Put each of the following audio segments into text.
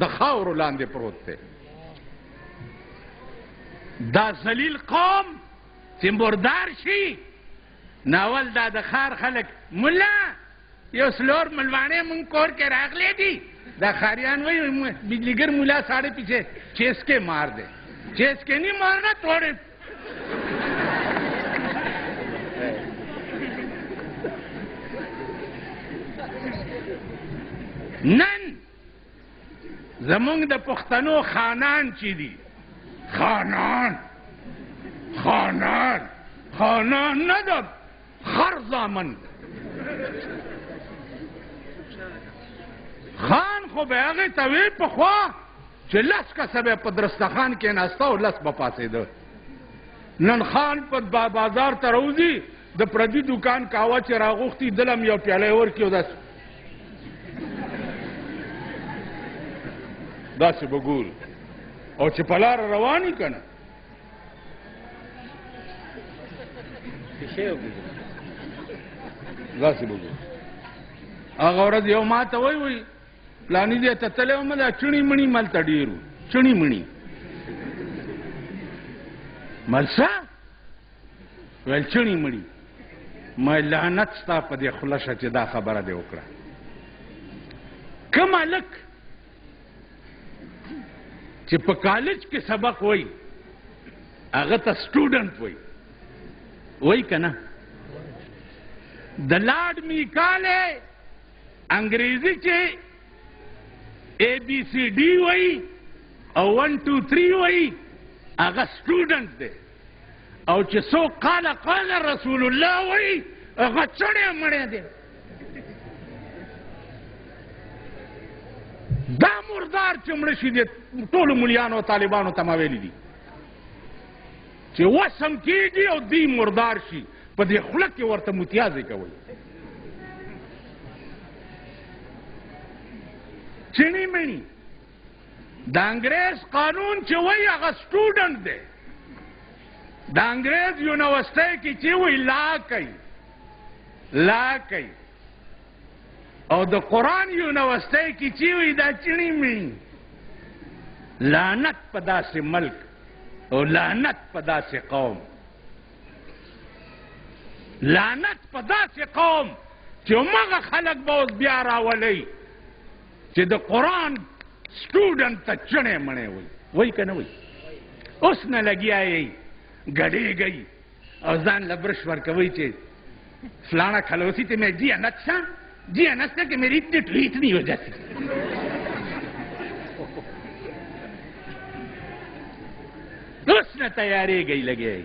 د خاورو لاندې پروت دی دا ذلیل قوم چې مردار شي ناول دا د ښار خلک ملا یو سلور ملواڼې مونږ کور کې راغلې دي دا ښاریان وایي بجلیګر ملا ساړې پیچې چیس کې مار دی چیس کې نه مارنا توړې نن زمونږ د پښتنو خانان چې دي خانان خانان خانان نه ده خر زامن خان خو به هغه ته وی په خوا چې لس کسه به په درستخان کې ناسته او لس به پاسېده نن خان په با بازار ته روزي د پردي دکان کاوه چې راغوښتي دلم یو پیاله ورکیو داس داسې بګور او چې پلار رواني کنه داسې به هغه ورځ یو ما ته وای وای پلانی دې ته تلې وم دا چڼی مڼی مل ته ډیرو چڼی مڼی ملسا ول چڼی مړی ما لعنت ستا په دې خلشه چې دا خبره دې وکړه کما لک چې په کالج کې سبق وای هغه ته سټوډنټ وای وای کنه د لارډ میکاله انګریزي چې اے بی سی ډی وای او 1 2 3 وای هغه سټوډنټ دی او چې څوک قال قال رسول الله وایي هغه چړی مړی دی دا مردار چې مړه شي دی ټولو ملیانو طالبانو ته ما ویلي دي چې وسم کېږي او دی مردار شي په دې خوله کې ورته متیازې کوي چڼی مڼی د انګريز قانون چې وای هغه سټوډنټ دی د انګريز یونیورسيټي کې چې وای لا کوي لا کوي او د قران یونیورسيټي کې چې وای دا چړي می لعنت په داسې ملک او لعنت په داسې قوم لعنت په داسې قوم چې مغه خلک به اوس بیا راولي چې د قران سټوډنټ ته چنه منه وي وای کنه وای اوس نه لګیا یې غړې گئی او ځان لبرش ورکوي چې فلانا خلوسی ته مې جی انت شا جی انت ته کې مې ریت ټیټ ریت نه وځي اوس نه تیارې گئی لګي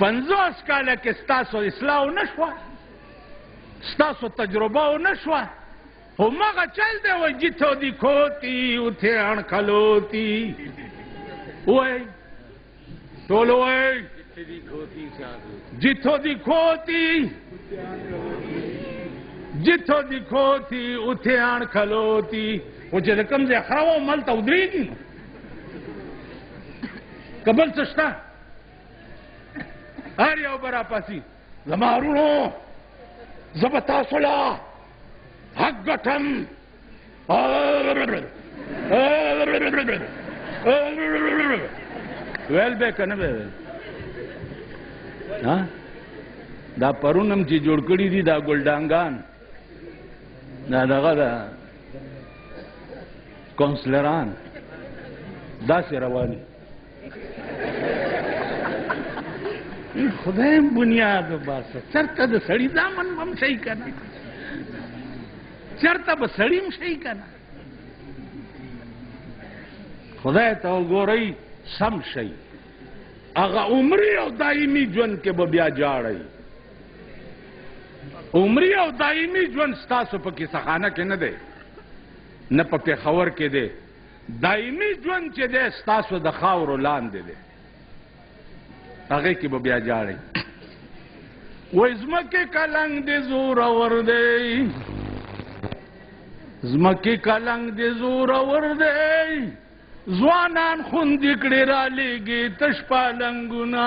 50 کال کې ستاسو اصلاح نشوه ستاسو تجربه و نشوه او مغه چل دی وای جتو دی کوتی او ته ان کلوتی وای ټول وای جتو دی کوتی جتو دی کوتی او ته ان کلوتی او چې کوم ځای خراو مل ته ودرېږي کبل څه شته هر یو برا پاسي زما ورونو زه به تاسو له حق ګټم ویل به که نه به ویل دا پرون هم چې جوړ کړي دي دا ګلډانګان دا دغه دا کونسلران داسې رواني خدای بنیاد وباسه چرته د سړی ځامن هم شي کنه چرته به سړی هم شي کنه خدای ته وګورئ سم شي هغه عمري او دایمي ژوند کې به بیا جاړئ عمري او دایمي ژوند ستاسو په کیسه خانه کې نه دی نه په پېښور کې دی دایمي ژوند چې دی ستاسو د خاورو لاندې دی هغه کې به بیا جاړي وای زمکه کلنګ دې زور ور دی زمکه کلنګ دې زور ور دی ځوانان خوند کړي را لېږي تش پالنګونه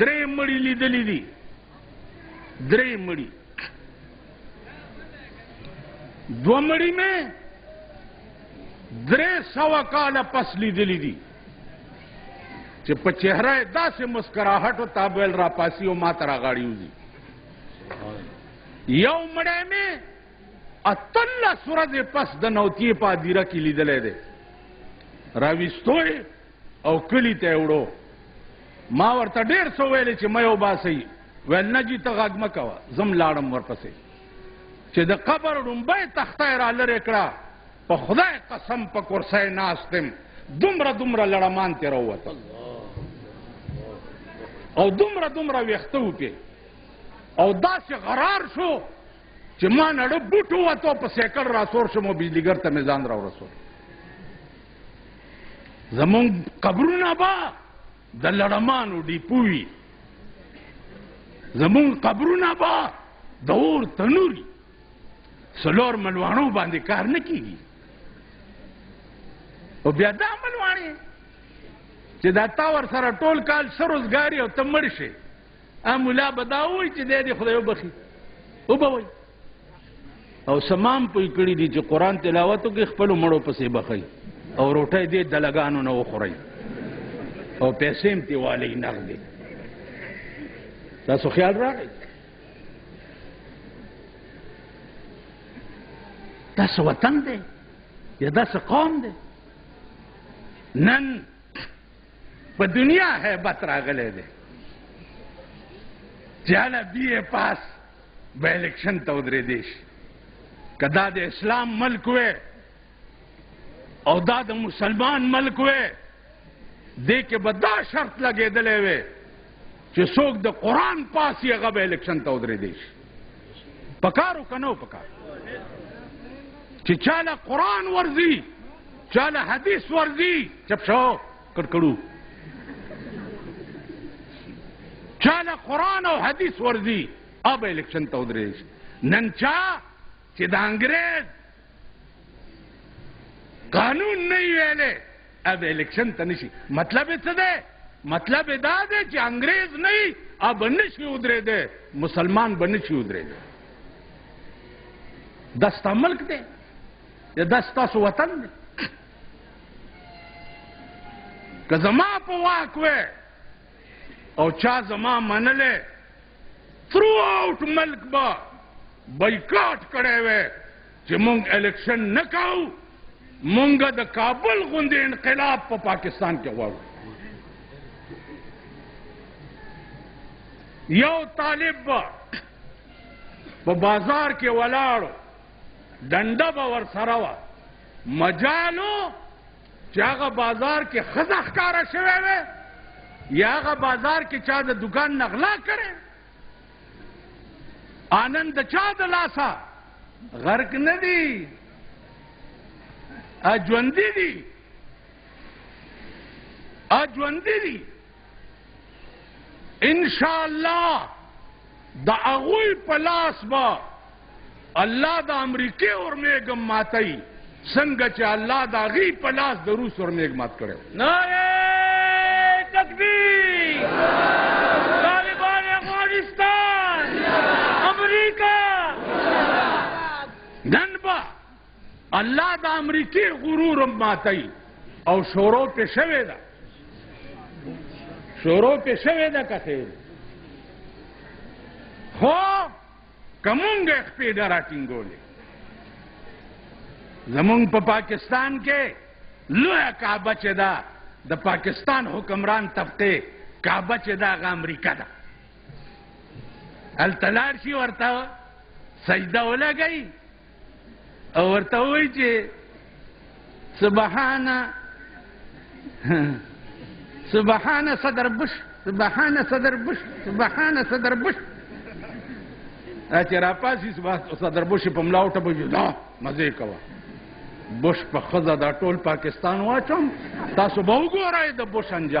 درې مړي لیدلي دي درې مړي دوه مړي مې درې سوه کاله پس لیدلي دي چې په چهره یې داسې مسکراهټ او تابویل راپاسي او ما ته راغاړي وځي یو مړی مې اتلس ورځې پس د نوتیې په هدیره کې لیدلی دی راویستو او کلي ته یې وړو. ما ورته ډېر څه ویل چې مه یې وباسئ، ویل نه جي ته غږ مه کوه، زم لاړم ورپسې. چې د قبر ړومبۍ تخته یې را لرې کړه، په خدای قسم په کرسۍ ناست یم، دومره دومره لړمان ترې راووتل او دومره دومره ویښته وپې او داسې غرار شو چې ما نړه بوټ ووتو په سیکل راسور شم او بجلیګر ته مې ځان راورسول زمونږ قبرونه به د لړمانو ډیپو وي زمونږ قبرونه به د اور تنور وي څلور ملواڼو باندې کار نه کیږي او بیا دا ملواڼې چې دا تا ور سره ټول کال څه روزګاري او ته مړ شې ملا به دا وایي چې دی دې خدای وبخي وبه وایي او سمام پوی کړی دي چې قران تلاوت وکړي خپل مړو پسې بخي او روټه دې د لګانو نه وخوري او پیسې هم تی والی نغدي تاسو خیال راغی داسې وطن دی یا داسې قوم دی نن په دنیا هیبت راغلی دی چې هله بی پاس به الیکشن ته ودرېدی شي که دا د اسلام ملک وی او دا د مسلمان ملک وی دې کې به دا شرط لګېدلی وی چې څوک د قرآن پاس یې هغه به الیکشن ته ودرېدی شي پکارو که نه پکار چې چاله قرآن ورځي چاله حدیث ورځي چپ شو کړکړو چاله قران او حدیث ورزي اب الیکشن ته ودرې نن چا چې د انګريز قانون نه ویلې اب الیکشن ته نشي مطلب څه ده مطلب دا دی چې انګريز نه اب نشي ودرې ده مسلمان بنشي ودرې ده دستا ملک دی دستا سو وطن دی که زما په واک وې او چا زما منلې تھرو آؤٹ ملک به بایکاټ کړی وې چې مونږ الیکشن نه کوو مونږ د کابل غوندې انقلاب په پا پاکستان کې غواړو یو طالب به په بازار کې ولاړو ډنډه به ورسره وه مجال و چې هغه بازار کې ښځه ښکاره شوی وی یا هغه بازار کې چا د دکان نه غلا کړی آنند د چا د لاسه غرق نه دي ژوندي دي ژوندي دي انشاءالله د هغوی په لاس به الله د امریکې اورمیږم ماتوي څنګه چې الله د هغوی په لاس د روس اورمیږ مات کړی نعره تکبیر طالبان افغانستان امریکا نن به الله د امریکې غرور هم ماتوي او شروع پې شوې ده شروع پې شوې ده که خیر خو که مونږ یې خپې نه راټینګولې زمونږ په پا پاکستان کې لویه کعبه چې ده د پاکستان حکمران طبقې کعبه چې ده هغه امریکا ده هلته لاړ شي ورته سجده ولګوي او ورته وایي چې سبحانه سبحانه صدر بش سبحانه صدر بش سبحانه صدر بش چې راپاسي صدر بش په ملا وټه بجو دا مزه کوه بش په خزه دا ټول پاکستان واچوم تاسو به وګورئ د بش انجام